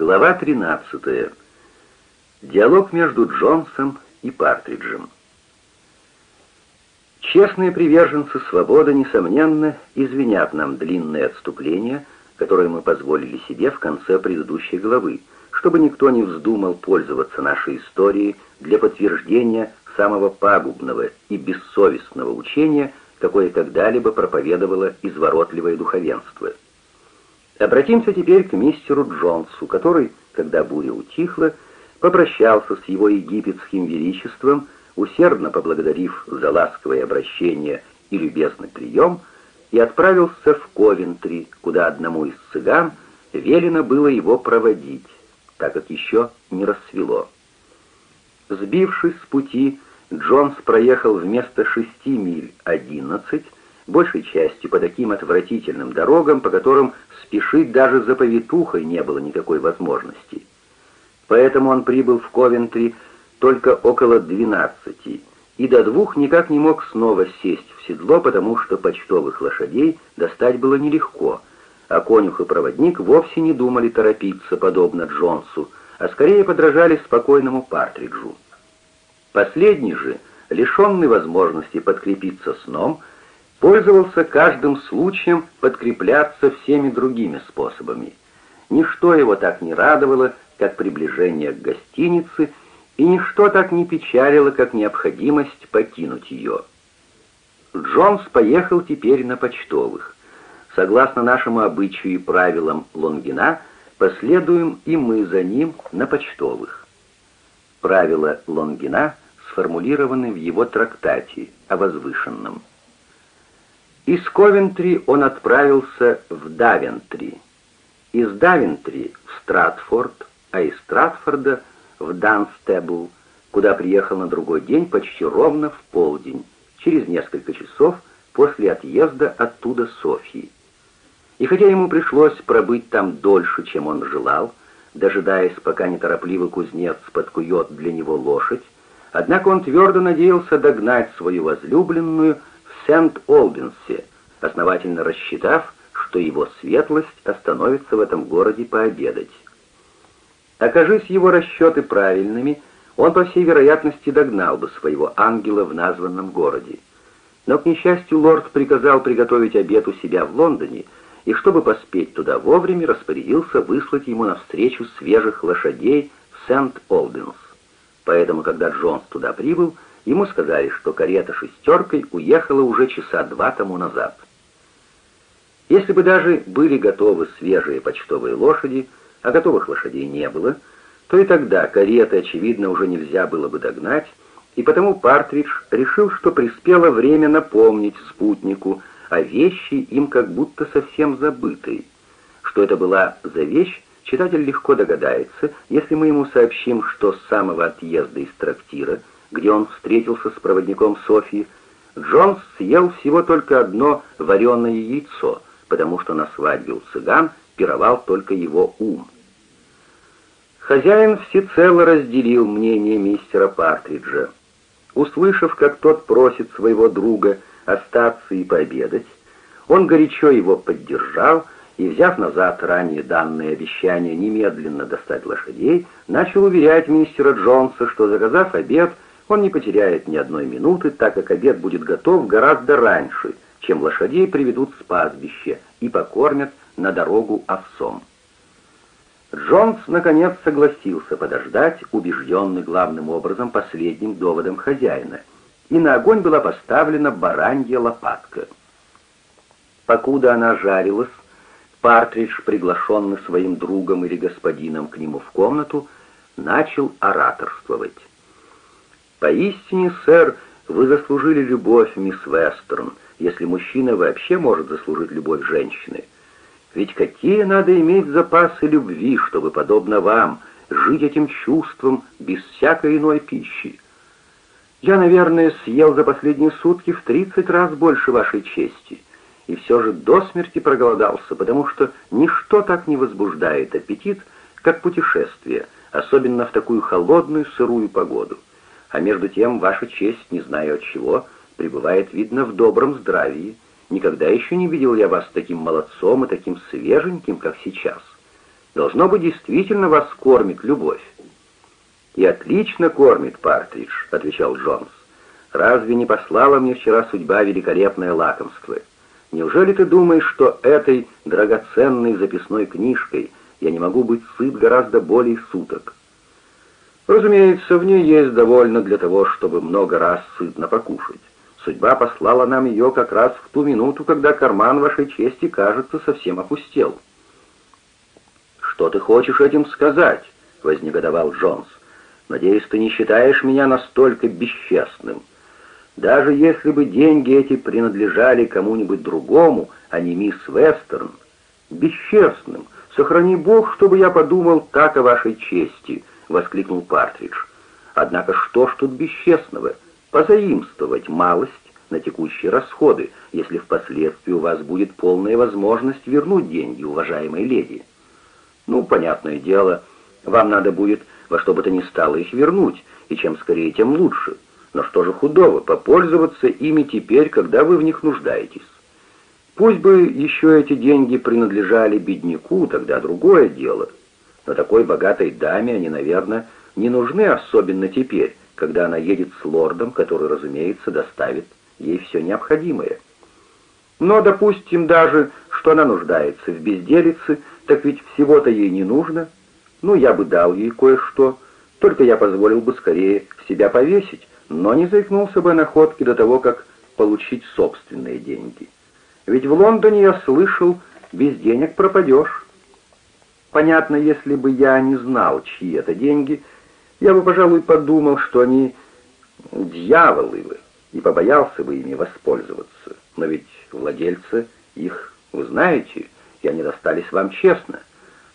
Глава 13. Диалог между Джонсом и Партриджем. Честные приверженцы свободы, несомненно, извинят нам длинное отступление, которое мы позволили себе в конце предыдущей главы, чтобы никто не вздумал пользоваться нашей историей для подтверждения самого пагубного и бессовестного учения, какое когда-либо проповедовало изворотливое духовенство – Обратимся теперь к мистеру Джонсу, который, когда буря утихла, попрощался с его египетским величеством, усердно поблагодарив за ласковое обращение и любезный прием, и отправился в Ковентри, куда одному из цыган велено было его проводить, так как еще не рассвело. Сбившись с пути, Джонс проехал вместо шести миль одиннадцать, большей частью по таким отвратительным дорогам, по которым спешить даже за повитухой не было никакой возможности. Поэтому он прибыл в Ковентри только около двенадцати, и до двух никак не мог снова сесть в седло, потому что почтовых лошадей достать было нелегко, а конюх и проводник вовсе не думали торопиться, подобно Джонсу, а скорее подражали спокойному Партриджу. Последний же, лишенный возможности подкрепиться сном, пользовался каждым случаем подкрепляться всеми другими способами. Ничто его так не радовало, как приближение к гостинице, и ничто так не печалило, как необходимость покинуть ее. Джонс поехал теперь на почтовых. Согласно нашему обычаю и правилам Лонгина, последуем и мы за ним на почтовых. Правила Лонгина сформулированы в его трактате о возвышенном. Из Ковентри он отправился в Давентри, из Давентри в Стратфорд, а из Стратфорда в Данстебл, куда приехал на другой день почти ровно в полдень, через несколько часов после отъезда оттуда Софьи. И хотя ему пришлось пробыть там дольше, чем он желал, дожидаясь, пока неторопливый кузнец подкует для него лошадь, однако он твердо надеялся догнать свою возлюбленную Сент-Олбинсе, основательно рассчитав, что его светлость остановится в этом городе пообедать. Окажись его расчеты правильными, он, по всей вероятности, догнал бы своего ангела в названном городе. Но, к несчастью, лорд приказал приготовить обед у себя в Лондоне, и, чтобы поспеть туда вовремя, распорядился выслать ему навстречу свежих лошадей в Сент-Олбинс. Поэтому, когда Джонс туда прибыл, Ему сказали, что карета шестеркой уехала уже часа два тому назад. Если бы даже были готовы свежие почтовые лошади, а готовых лошадей не было, то и тогда кареты, очевидно, уже нельзя было бы догнать, и потому Партридж решил, что приспело время напомнить спутнику о вещи, им как будто совсем забытой. Что это была за вещь, читатель легко догадается, если мы ему сообщим, что с самого отъезда из трактира где он встретился с проводником Софьи, Джонс съел всего только одно вареное яйцо, потому что на свадьбе у цыган пировал только его ум. Хозяин всецело разделил мнение мистера Партриджа. Услышав, как тот просит своего друга остаться и пообедать, он горячо его поддержал и, взяв назад ранее данное обещание немедленно достать лошадей, начал уверять мистера Джонса, что, заказав обед, он не потеряет ни одной минуты, так как обед будет готов гораздо раньше, чем лошадей приведут с пастбища и покормят на дорогу овсом. Джонс, наконец, согласился подождать, убежденный главным образом последним доводом хозяина, и на огонь была поставлена баранья лопатка. Покуда она жарилась, Партридж, приглашенный своим другом или господином к нему в комнату, начал ораторствовать. Поистине, сэр, вы заслужили любовь, мисс Вестерн, если мужчина вообще может заслужить любовь женщины. Ведь какие надо иметь запасы любви, чтобы, подобно вам, жить этим чувством без всякой иной пищи? Я, наверное, съел за последние сутки в тридцать раз больше вашей чести, и все же до смерти проголодался, потому что ничто так не возбуждает аппетит, как путешествие, особенно в такую холодную сырую погоду. А между тем, ваша честь, не знаю от чего, пребывает, видно, в добром здравии. Никогда еще не видел я вас таким молодцом и таким свеженьким, как сейчас. Должно быть, действительно вас кормит любовь. «И отлично кормит, Партридж», — отвечал Джонс. «Разве не послала мне вчера судьба великолепное лакомство? Неужели ты думаешь, что этой драгоценной записной книжкой я не могу быть сыт гораздо более суток?» Разумеется, в ней есть довольно для того, чтобы много раз сытно покушать. Судьба послала нам ее как раз в ту минуту, когда карман вашей чести, кажется, совсем опустел. «Что ты хочешь этим сказать?» — вознегодовал Джонс. «Надеюсь, ты не считаешь меня настолько бесчестным. Даже если бы деньги эти принадлежали кому-нибудь другому, а не мисс Вестерн, бесчестным, сохрани Бог, чтобы я подумал так о вашей чести», — воскликнул Партридж. «Однако что ж тут бесчестного?» позаимствовать малость на текущие расходы, если впоследствии у вас будет полная возможность вернуть деньги, уважаемой леди. Ну, понятное дело, вам надо будет во что бы то ни стало их вернуть, и чем скорее, тем лучше. Но что же худого, попользоваться ими теперь, когда вы в них нуждаетесь? Пусть бы еще эти деньги принадлежали бедняку, тогда другое дело. Но такой богатой даме они, наверное, не нужны особенно теперь, когда она едет с лордом, который, разумеется, доставит ей все необходимое. Но допустим даже, что она нуждается в безделице, так ведь всего-то ей не нужно. Ну, я бы дал ей кое-что, только я позволил бы скорее себя повесить, но не заикнулся бы о находке до того, как получить собственные деньги. Ведь в Лондоне я слышал, без денег пропадешь. Понятно, если бы я не знал, чьи это деньги, я бы, пожалуй, подумал, что они дьяволы и побоялся бы ими воспользоваться. Но ведь владельцы их, вы знаете, и они достались вам честно.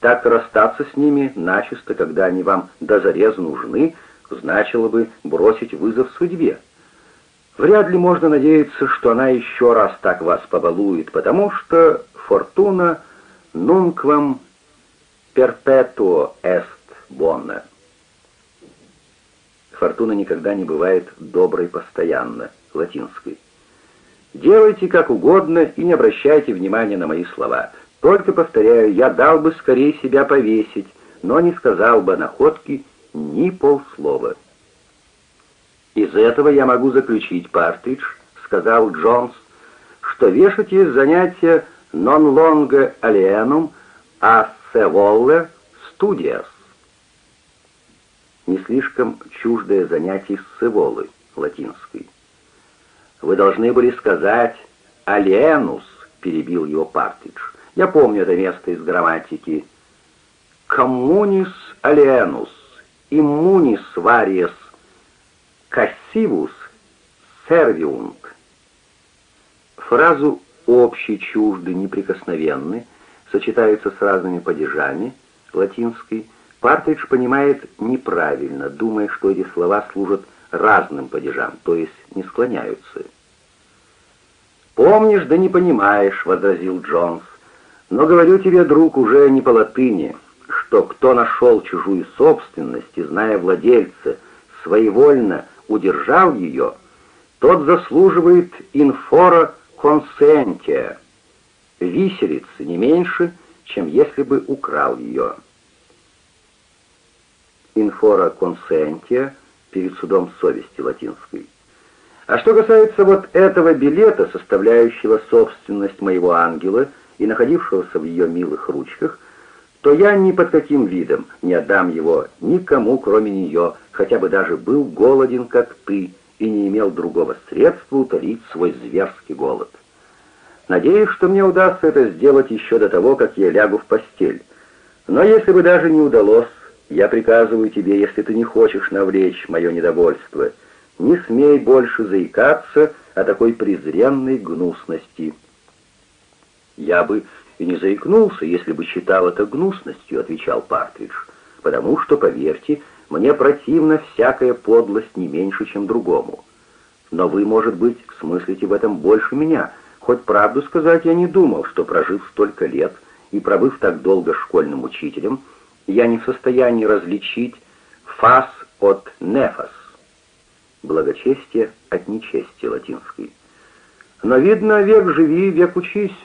Так расстаться с ними начисто, когда они вам до зарез нужны, значило бы бросить вызов судьбе. Вряд ли можно надеяться, что она еще раз так вас побалует, потому что фортуна нунквам перпетуо эст бонна. Фортуна никогда не бывает доброй постоянно, латинской. Делайте как угодно и не обращайте внимания на мои слова. Только, повторяю, я дал бы скорее себя повесить, но не сказал бы о находке ни полслова. «Из этого я могу заключить, Партридж», — сказал Джонс, «что вешать есть занятие non longe alienum a volle studias» не слишком чуждое занятие сцеволы латинской. «Вы должны были сказать «алиенус», — перебил его Партридж. «Я помню это место из грамматики. «Коммунис алиенус, иммунис вариес, кассивус сервиунт». Фразу «общий, чуждый, неприкосновенный» сочетаются с разными падежами латинской — Партридж понимает неправильно, думая, что эти слова служат разным падежам, то есть не склоняются. «Помнишь, да не понимаешь», — возразил Джонс. «Но говорю тебе, друг, уже не по латыни, что кто нашел чужую собственность и, зная владельца, своевольно удержал ее, тот заслуживает инфора консентия, виселицы не меньше, чем если бы украл ее» инфора консентия перед судом совести латинской. А что касается вот этого билета, составляющего собственность моего ангела и находившегося в ее милых ручках, то я ни под каким видом не отдам его никому, кроме нее, хотя бы даже был голоден, как ты, и не имел другого средства утолить свой зверский голод. Надеюсь, что мне удастся это сделать еще до того, как я лягу в постель. Но если бы даже не удалось, я приказываю тебе, если ты не хочешь навлечь мое недовольство, не смей больше заикаться о такой презренной гнусности. Я бы и не заикнулся, если бы считал это гнусностью, отвечал Партридж, потому что, поверьте, мне противна всякая подлость не меньше, чем другому. Но вы, может быть, смыслите в этом больше меня, хоть правду сказать я не думал, что, прожив столько лет и пробыв так долго школьным учителем, я не в состоянии различить фас от нефас, благочестие от нечестия латинской. Но, видно, век живи, век учись.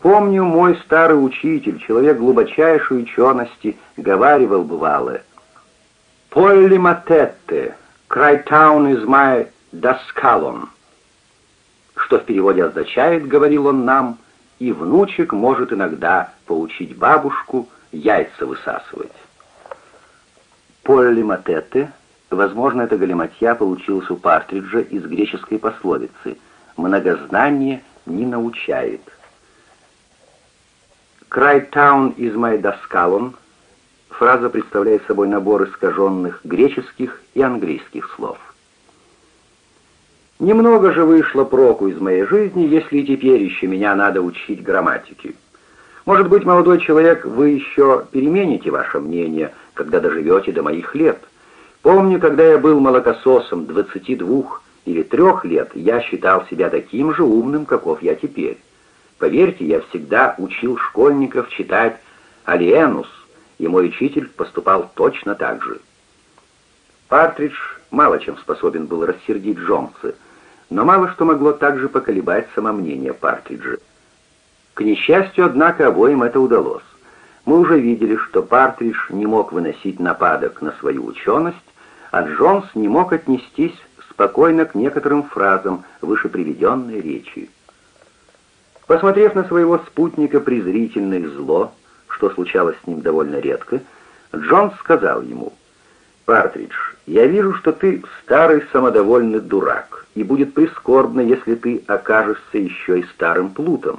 Помню, мой старый учитель, человек глубочайшей учености, говаривал бывало, «Полли матетте, крайтаун из май даскалон», что в переводе означает, говорил он нам, и внучек может иногда поучить бабушку яйца высасывать. Полли матетте, возможно, это галиматья получилось у Партриджа из греческой пословицы «многознание не научает». «Крайтаун из Майдаскалон» фраза представляет собой набор искаженных греческих и английских слов. Немного же вышло проку из моей жизни, если и теперь еще меня надо учить грамматике. Может быть, молодой человек, вы еще перемените ваше мнение, когда доживете до моих лет. Помню, когда я был молокососом 22 или 3 лет, я считал себя таким же умным, каков я теперь. Поверьте, я всегда учил школьников читать «Алиенус», и мой учитель поступал точно так же. Партридж мало чем способен был рассердить Джонса, но мало что могло также поколебать самомнение Партриджа. К несчастью, однако, обоим это удалось. Мы уже видели, что Партридж не мог выносить нападок на свою ученость, а Джонс не мог отнестись спокойно к некоторым фразам вышеприведенной речи. Посмотрев на своего спутника презрительно и зло, что случалось с ним довольно редко, Джонс сказал ему, «Партридж, я вижу, что ты старый самодовольный дурак, и будет прискорбно, если ты окажешься еще и старым плутом.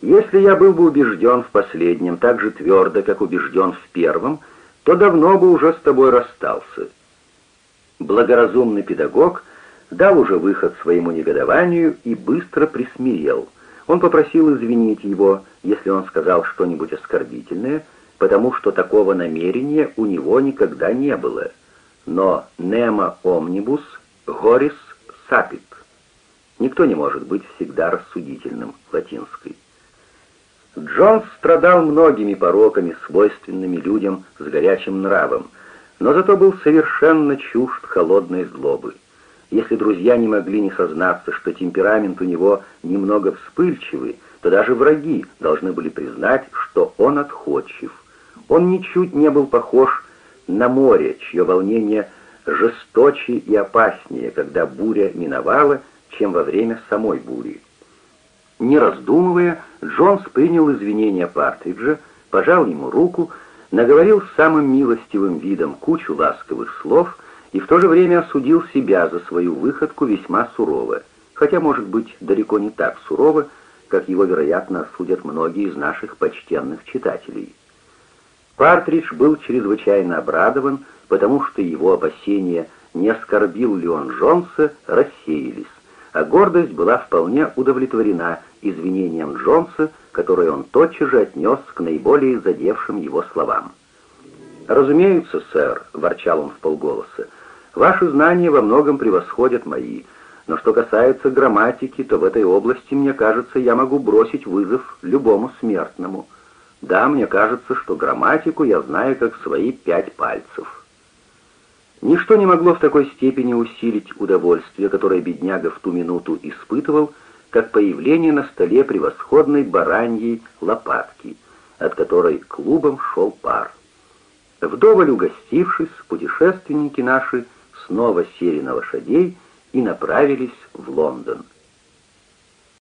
Если я был бы убежден в последнем так же твердо, как убежден в первом, то давно бы уже с тобой расстался». Благоразумный педагог дал уже выход своему негодованию и быстро присмирел – он попросил извинить его, если он сказал что-нибудь оскорбительное, потому что такого намерения у него никогда не было. Но «немо омнибус горис сапит». Никто не может быть всегда рассудительным, латинской. Джонс страдал многими пороками, свойственными людям с горячим нравом, но зато был совершенно чужд холодной злобы. Если друзья не могли не сознаться, что темперамент у него немного вспыльчивый, то даже враги должны были признать, что он отходчив. Он ничуть не был похож на море, чье волнение жесточе и опаснее, когда буря миновала, чем во время самой бури. Не раздумывая, Джонс принял извинения Партриджа, пожал ему руку, наговорил самым милостивым видом кучу ласковых слов — и в то же время осудил себя за свою выходку весьма сурово, хотя, может быть, далеко не так сурово, как его, вероятно, осудят многие из наших почтенных читателей. Партридж был чрезвычайно обрадован, потому что его опасения, не оскорбил ли он Джонса, рассеялись, а гордость была вполне удовлетворена извинением Джонса, которое он тотчас же отнес к наиболее задевшим его словам. «Разумеется, сэр», — ворчал он в полголоса, Ваши знания во многом превосходят мои, но что касается грамматики, то в этой области, мне кажется, я могу бросить вызов любому смертному. Да, мне кажется, что грамматику я знаю как свои пять пальцев. Ничто не могло в такой степени усилить удовольствие, которое бедняга в ту минуту испытывал, как появление на столе превосходной бараньей лопатки, от которой клубом шел пар. Вдоволь угостившись, путешественники наши снова сели на лошадей и направились в Лондон.